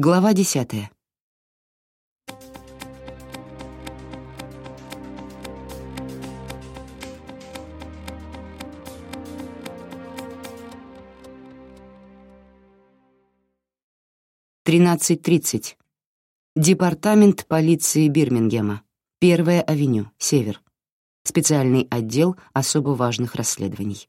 Глава десятая. Тринадцать тридцать. Департамент полиции Бирмингема. Первая авеню, Север. Специальный отдел особо важных расследований.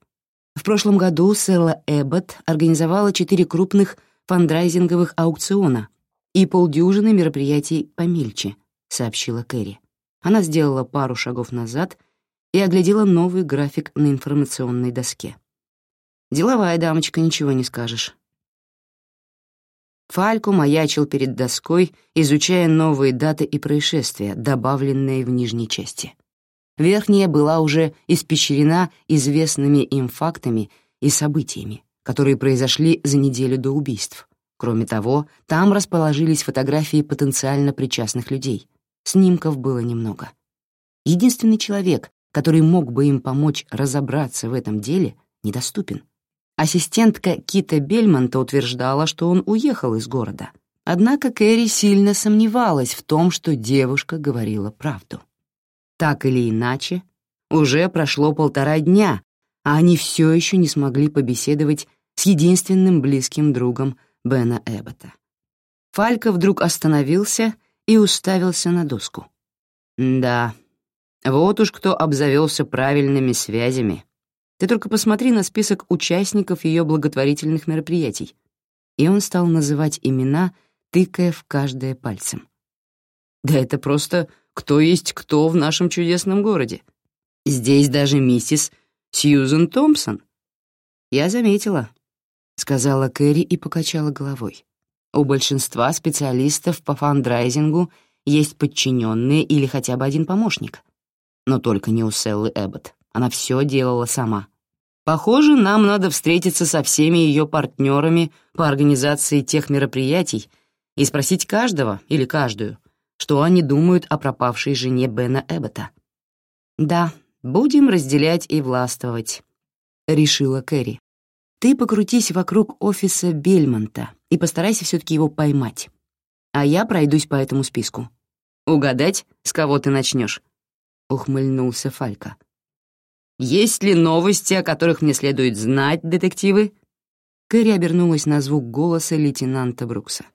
В прошлом году Сэлла Эббот организовала четыре крупных фандрайзинговых аукциона и полдюжины мероприятий помельче, сообщила Кэрри. Она сделала пару шагов назад и оглядела новый график на информационной доске. Деловая дамочка, ничего не скажешь. Фалько маячил перед доской, изучая новые даты и происшествия, добавленные в нижней части. Верхняя была уже испещрена известными им фактами и событиями, которые произошли за неделю до убийств. Кроме того, там расположились фотографии потенциально причастных людей. Снимков было немного. Единственный человек, который мог бы им помочь разобраться в этом деле, недоступен. Ассистентка Кита Бельмонта утверждала, что он уехал из города. Однако Кэрри сильно сомневалась в том, что девушка говорила правду. Так или иначе, уже прошло полтора дня, а они все еще не смогли побеседовать с единственным близким другом Бена Эббота. Фалька вдруг остановился и уставился на доску. «Да, вот уж кто обзавелся правильными связями. Ты только посмотри на список участников ее благотворительных мероприятий». И он стал называть имена, тыкая в каждое пальцем. «Да это просто кто есть кто в нашем чудесном городе. Здесь даже миссис Сьюзен Томпсон». «Я заметила», — сказала Кэрри и покачала головой. «У большинства специалистов по фандрайзингу есть подчиненные или хотя бы один помощник. Но только не у Селлы Эббот. Она все делала сама. Похоже, нам надо встретиться со всеми ее партнерами по организации тех мероприятий и спросить каждого или каждую, что они думают о пропавшей жене Бена Эббота. «Да, будем разделять и властвовать», — решила Кэрри. Ты покрутись вокруг офиса Бельмонта и постарайся все-таки его поймать. А я пройдусь по этому списку. Угадать, с кого ты начнешь? Ухмыльнулся Фалька. Есть ли новости, о которых мне следует знать, детективы? Кэрри обернулась на звук голоса лейтенанта Брукса.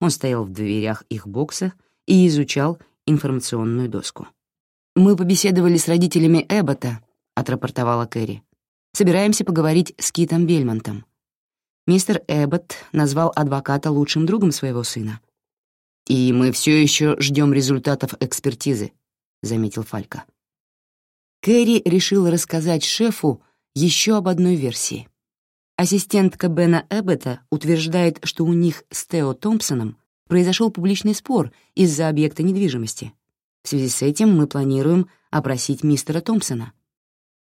Он стоял в дверях их бокса и изучал информационную доску. «Мы побеседовали с родителями Эббота», — отрапортовала Кэрри. Собираемся поговорить с Китом Бельмонтом. Мистер Эббот назвал адвоката лучшим другом своего сына. «И мы все еще ждем результатов экспертизы», — заметил Фалька. Кэрри решила рассказать шефу еще об одной версии. Ассистентка Бена Эббота утверждает, что у них с Тео Томпсоном произошел публичный спор из-за объекта недвижимости. В связи с этим мы планируем опросить мистера Томпсона.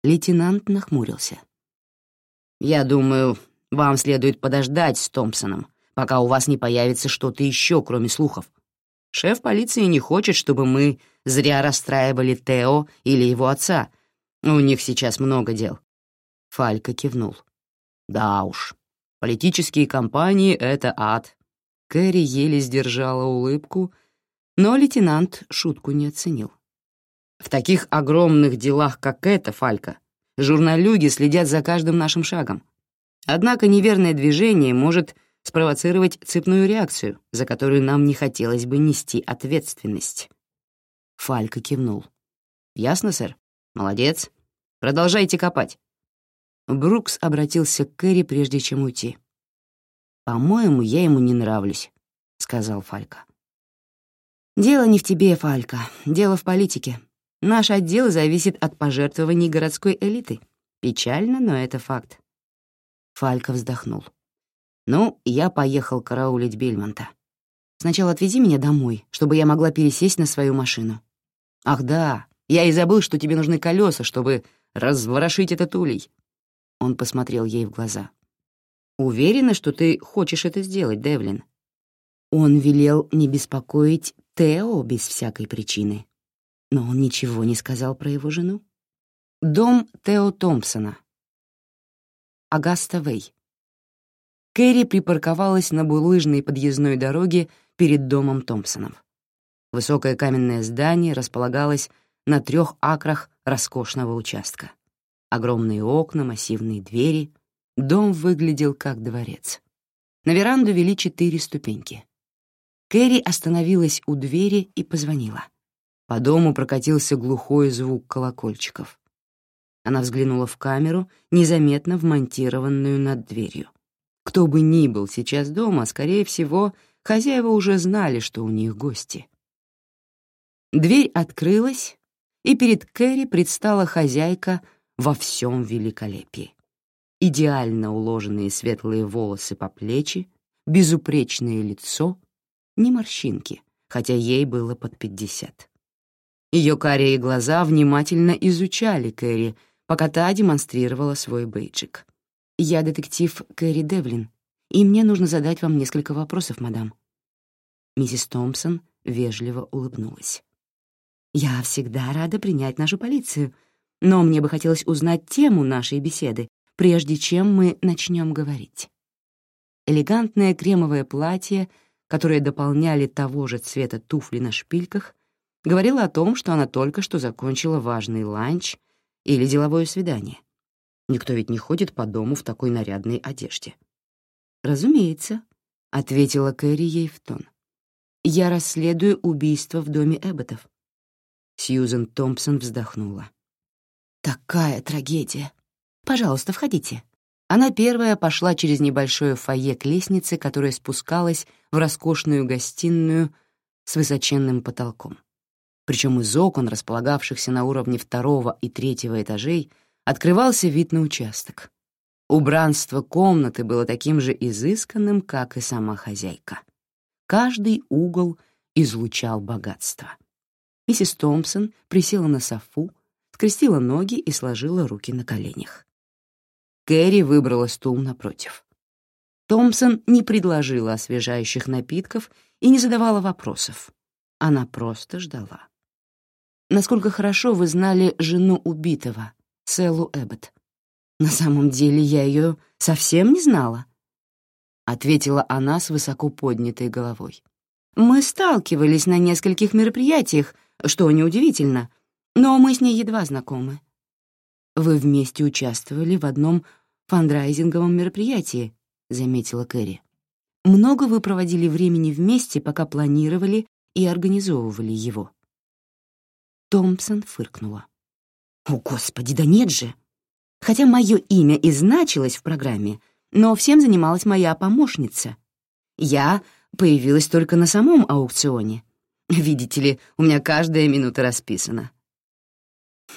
Лейтенант нахмурился. «Я думаю, вам следует подождать с Томпсоном, пока у вас не появится что-то еще, кроме слухов. Шеф полиции не хочет, чтобы мы зря расстраивали Тео или его отца. У них сейчас много дел». Фалька кивнул. «Да уж, политические кампании — это ад». Кэрри еле сдержала улыбку, но лейтенант шутку не оценил. В таких огромных делах, как это, Фалька, журналюги следят за каждым нашим шагом. Однако неверное движение может спровоцировать цепную реакцию, за которую нам не хотелось бы нести ответственность. Фалька кивнул. «Ясно, сэр? Молодец. Продолжайте копать». Брукс обратился к Кэрри, прежде чем уйти. «По-моему, я ему не нравлюсь», — сказал Фалька. «Дело не в тебе, Фалька, дело в политике. Наш отдел зависит от пожертвований городской элиты. Печально, но это факт. Фалька вздохнул. «Ну, я поехал караулить Бельмонта. Сначала отвези меня домой, чтобы я могла пересесть на свою машину. Ах да, я и забыл, что тебе нужны колеса, чтобы разворошить этот улей». Он посмотрел ей в глаза. «Уверена, что ты хочешь это сделать, Девлин?» Он велел не беспокоить Тео без всякой причины. Но он ничего не сказал про его жену. Дом Тео Томпсона. Агаста Вэй. Кэрри припарковалась на булыжной подъездной дороге перед домом Томпсонов. Высокое каменное здание располагалось на трех акрах роскошного участка. Огромные окна, массивные двери. Дом выглядел как дворец. На веранду вели четыре ступеньки. Кэрри остановилась у двери и позвонила. По дому прокатился глухой звук колокольчиков. Она взглянула в камеру, незаметно вмонтированную над дверью. Кто бы ни был сейчас дома, скорее всего, хозяева уже знали, что у них гости. Дверь открылась, и перед Кэрри предстала хозяйка во всем великолепии. Идеально уложенные светлые волосы по плечи, безупречное лицо, ни морщинки, хотя ей было под пятьдесят. Ее карие глаза внимательно изучали Кэрри, пока та демонстрировала свой бейджик. «Я детектив Кэрри Девлин, и мне нужно задать вам несколько вопросов, мадам». Миссис Томпсон вежливо улыбнулась. «Я всегда рада принять нашу полицию, но мне бы хотелось узнать тему нашей беседы, прежде чем мы начнем говорить». Элегантное кремовое платье, которое дополняли того же цвета туфли на шпильках, говорило о том, что она только что закончила важный ланч или деловое свидание. Никто ведь не ходит по дому в такой нарядной одежде. «Разумеется», — ответила Кэрри ей в тон. «Я расследую убийство в доме Эбботов». Сьюзен Томпсон вздохнула. «Такая трагедия! Пожалуйста, входите». Она первая пошла через небольшое фойе к лестнице, которая спускалась в роскошную гостиную с высоченным потолком. Причем из окон, располагавшихся на уровне второго и третьего этажей, открывался вид на участок. Убранство комнаты было таким же изысканным, как и сама хозяйка. Каждый угол излучал богатство. Миссис Томпсон присела на софу, скрестила ноги и сложила руки на коленях. Кэрри выбрала стул напротив. Томпсон не предложила освежающих напитков и не задавала вопросов. Она просто ждала. Насколько хорошо вы знали жену убитого, Селлу Эббот? На самом деле я ее совсем не знала, — ответила она с высоко поднятой головой. Мы сталкивались на нескольких мероприятиях, что неудивительно, но мы с ней едва знакомы. Вы вместе участвовали в одном фандрайзинговом мероприятии, — заметила Кэрри. Много вы проводили времени вместе, пока планировали и организовывали его. Томпсон фыркнула. «О, Господи, да нет же! Хотя мое имя и значилось в программе, но всем занималась моя помощница. Я появилась только на самом аукционе. Видите ли, у меня каждая минута расписана».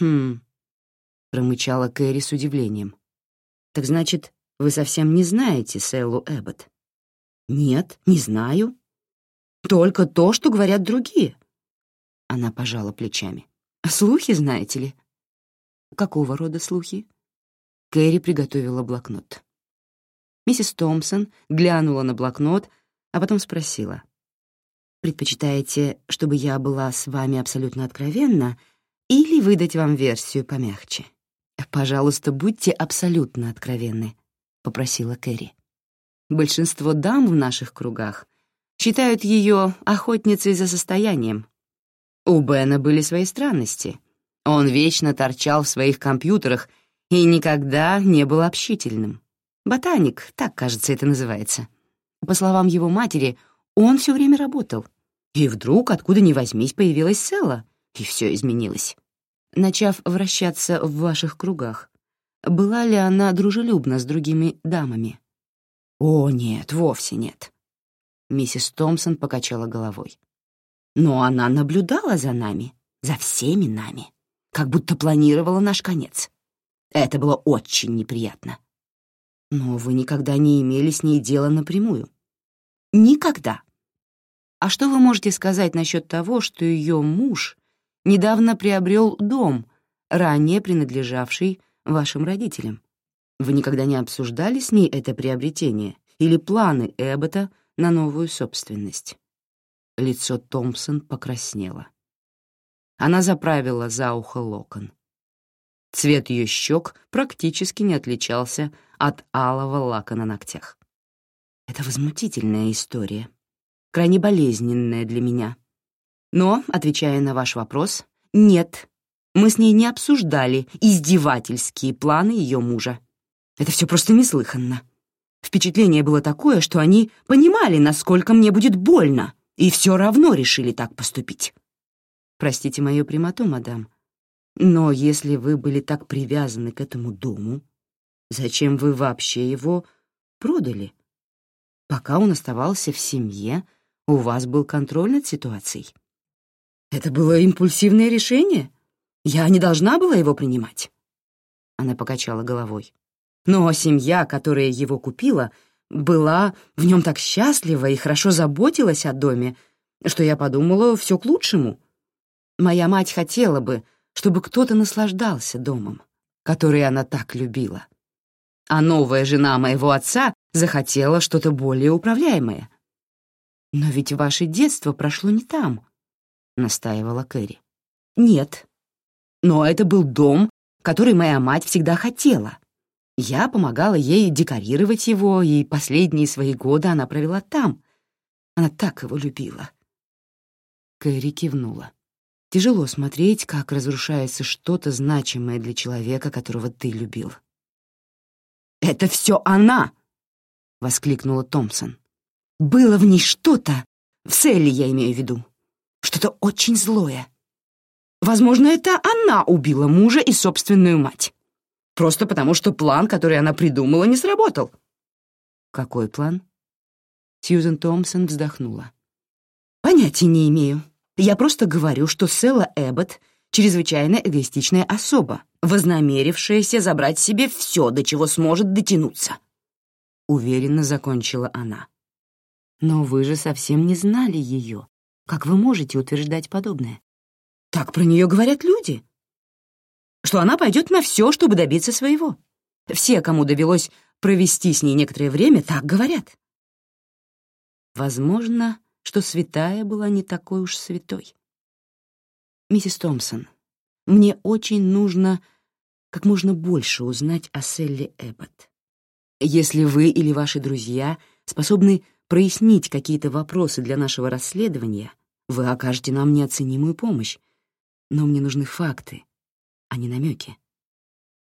«Хм», — промычала Кэрри с удивлением. «Так значит, вы совсем не знаете Селлу Эббот?» «Нет, не знаю. Только то, что говорят другие». Она пожала плечами. «Слухи, знаете ли?» «Какого рода слухи?» Кэрри приготовила блокнот. Миссис Томпсон глянула на блокнот, а потом спросила. «Предпочитаете, чтобы я была с вами абсолютно откровенна или выдать вам версию помягче?» «Пожалуйста, будьте абсолютно откровенны», — попросила Кэрри. «Большинство дам в наших кругах считают ее охотницей за состоянием, у Бена были свои странности. Он вечно торчал в своих компьютерах и никогда не был общительным. Ботаник, так, кажется, это называется. По словам его матери, он все время работал. И вдруг, откуда ни возьмись, появилась Села, и все изменилось. Начав вращаться в ваших кругах, была ли она дружелюбна с другими дамами? О, нет, вовсе нет. Миссис Томпсон покачала головой. Но она наблюдала за нами, за всеми нами, как будто планировала наш конец. Это было очень неприятно. Но вы никогда не имели с ней дела напрямую. Никогда. А что вы можете сказать насчет того, что ее муж недавно приобрел дом, ранее принадлежавший вашим родителям? Вы никогда не обсуждали с ней это приобретение или планы Эббота на новую собственность? Лицо Томпсон покраснело. Она заправила за ухо локон. Цвет ее щек практически не отличался от алого лака на ногтях. Это возмутительная история, крайне болезненная для меня. Но, отвечая на ваш вопрос, нет, мы с ней не обсуждали издевательские планы ее мужа. Это все просто неслыханно. Впечатление было такое, что они понимали, насколько мне будет больно, и все равно решили так поступить. Простите мою прямоту, мадам, но если вы были так привязаны к этому дому, зачем вы вообще его продали? Пока он оставался в семье, у вас был контроль над ситуацией. Это было импульсивное решение? Я не должна была его принимать. Она покачала головой. Но семья, которая его купила, была в нем так счастлива и хорошо заботилась о доме, что я подумала, все к лучшему. Моя мать хотела бы, чтобы кто-то наслаждался домом, который она так любила. А новая жена моего отца захотела что-то более управляемое. «Но ведь ваше детство прошло не там», — настаивала Кэрри. «Нет. Но это был дом, который моя мать всегда хотела. Я помогала ей декорировать его, и последние свои годы она провела там. Она так его любила». Кэрри кивнула. Тяжело смотреть, как разрушается что-то значимое для человека, которого ты любил. «Это все она!» — воскликнула Томпсон. «Было в ней что-то, в Селли я имею в виду, что-то очень злое. Возможно, это она убила мужа и собственную мать. Просто потому, что план, который она придумала, не сработал». «Какой план?» Сьюзен Томпсон вздохнула. «Понятия не имею. Я просто говорю, что Селла Эббот — чрезвычайно эгоистичная особа, вознамерившаяся забрать себе все, до чего сможет дотянуться. Уверенно закончила она. Но вы же совсем не знали ее. Как вы можете утверждать подобное? Так про нее говорят люди. Что она пойдет на все, чтобы добиться своего. Все, кому довелось провести с ней некоторое время, так говорят. Возможно, что святая была не такой уж святой. «Миссис Томпсон, мне очень нужно как можно больше узнать о Селли Эббот. Если вы или ваши друзья способны прояснить какие-то вопросы для нашего расследования, вы окажете нам неоценимую помощь. Но мне нужны факты, а не намеки.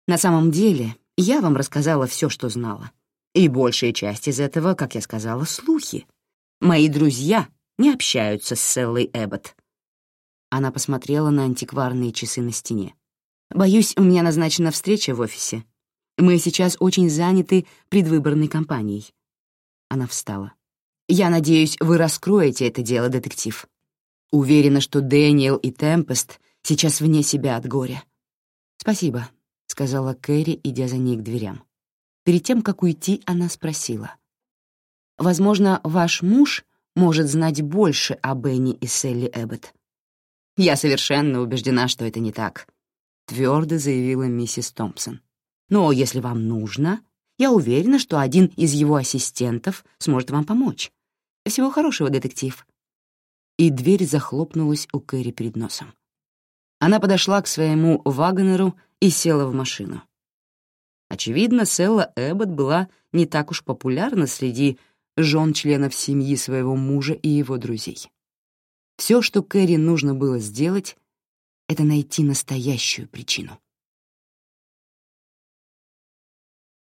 На самом деле, я вам рассказала все, что знала. И большая часть из этого, как я сказала, слухи. Мои друзья не общаются с Селлой Эббот. Она посмотрела на антикварные часы на стене. «Боюсь, у меня назначена встреча в офисе. Мы сейчас очень заняты предвыборной кампанией». Она встала. «Я надеюсь, вы раскроете это дело, детектив. Уверена, что Дэниел и Темпест сейчас вне себя от горя». «Спасибо», — сказала Кэрри, идя за ней к дверям. Перед тем, как уйти, она спросила. Возможно, ваш муж может знать больше о Бенни и Селли Эббот. Я совершенно убеждена, что это не так, твердо заявила миссис Томпсон. Но если вам нужно, я уверена, что один из его ассистентов сможет вам помочь. Всего хорошего, детектив. И дверь захлопнулась у Кэрри перед носом. Она подошла к своему Вагонеру и села в машину. Очевидно, Селла Эббот была не так уж популярна среди жен членов семьи своего мужа и его друзей. Все, что Кэрри нужно было сделать, это найти настоящую причину.